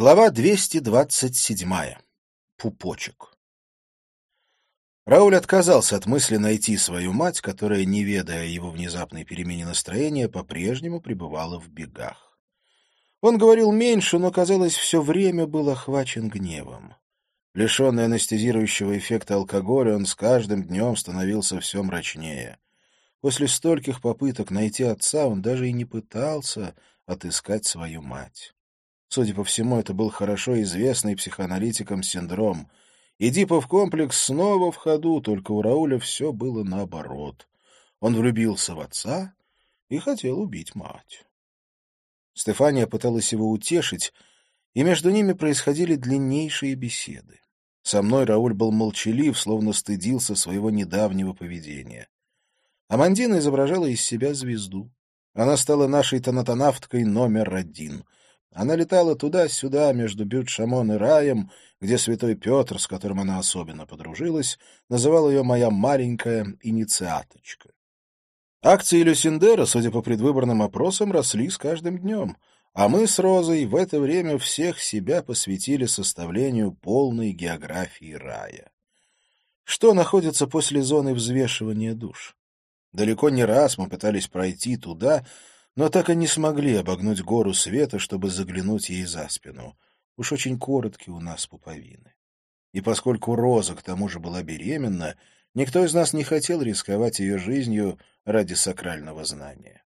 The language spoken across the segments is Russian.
Глава 227. Пупочек. Рауль отказался от мысли найти свою мать, которая, не ведая его внезапной перемене настроения, по-прежнему пребывала в бегах. Он говорил меньше, но, казалось, все время был охвачен гневом. Лишенный анестезирующего эффекта алкоголя, он с каждым днем становился все мрачнее. После стольких попыток найти отца он даже и не пытался отыскать свою мать. Судя по всему, это был хорошо известный психоаналитикам синдром. Эдипов комплекс снова в ходу, только у Рауля все было наоборот. Он влюбился в отца и хотел убить мать. Стефания пыталась его утешить, и между ними происходили длиннейшие беседы. Со мной Рауль был молчалив, словно стыдился своего недавнего поведения. Амандина изображала из себя звезду. Она стала нашей тонатонавткой номер один — она летала туда-сюда между Бют-Шамон и Раем, где святой Петр, с которым она особенно подружилась, называл ее «моя маленькая инициаточка». Акции Люсиндера, судя по предвыборным опросам, росли с каждым днем, а мы с Розой в это время всех себя посвятили составлению полной географии рая. Что находится после зоны взвешивания душ? Далеко не раз мы пытались пройти туда, но так и не смогли обогнуть гору света, чтобы заглянуть ей за спину. Уж очень короткие у нас пуповины. И поскольку Роза к тому же была беременна, никто из нас не хотел рисковать ее жизнью ради сакрального знания.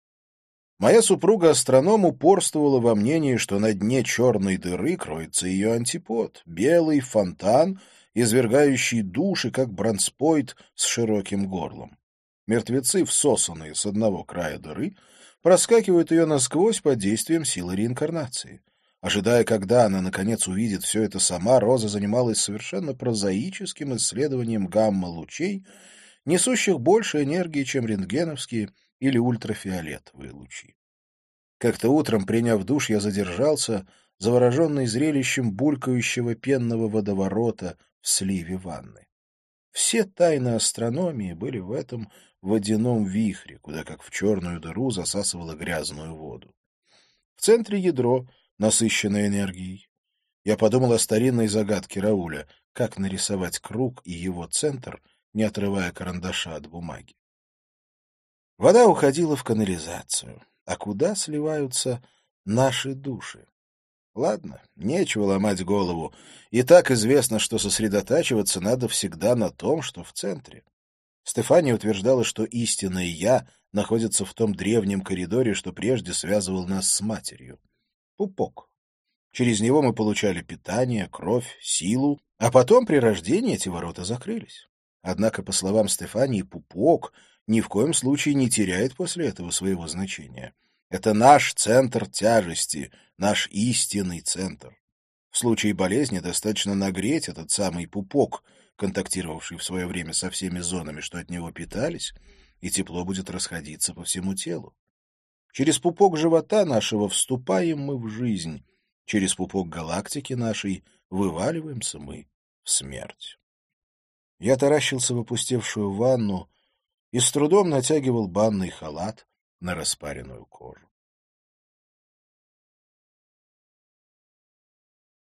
Моя супруга-астроном упорствовала во мнении, что на дне черной дыры кроется ее антипод — белый фонтан, извергающий души, как бронспойт с широким горлом. Мертвецы, всосанные с одного края дыры, проскакивают ее насквозь под действием силы реинкарнации. Ожидая, когда она, наконец, увидит все это сама, Роза занималась совершенно прозаическим исследованием гамма-лучей, несущих больше энергии, чем рентгеновские или ультрафиолетовые лучи. Как-то утром, приняв душ, я задержался, завороженный зрелищем булькающего пенного водоворота в сливе ванны. Все тайны астрономии были в этом водяном вихре, куда, как в черную дыру, засасывала грязную воду. В центре ядро, насыщенное энергией. Я подумал о старинной загадке Рауля, как нарисовать круг и его центр, не отрывая карандаша от бумаги. Вода уходила в канализацию. А куда сливаются наши души? Ладно, нечего ломать голову. И так известно, что сосредотачиваться надо всегда на том, что в центре. Стефания утверждала, что истинное «я» находится в том древнем коридоре, что прежде связывал нас с матерью. Пупок. Через него мы получали питание, кровь, силу, а потом при рождении эти ворота закрылись. Однако, по словам Стефании, пупок ни в коем случае не теряет после этого своего значения. Это наш центр тяжести, наш истинный центр. В случае болезни достаточно нагреть этот самый пупок — контактировавший в свое время со всеми зонами, что от него питались, и тепло будет расходиться по всему телу. Через пупок живота нашего вступаем мы в жизнь, через пупок галактики нашей вываливаемся мы в смерть. Я таращился в опустевшую ванну и с трудом натягивал банный халат на распаренную кожу.